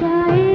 जाए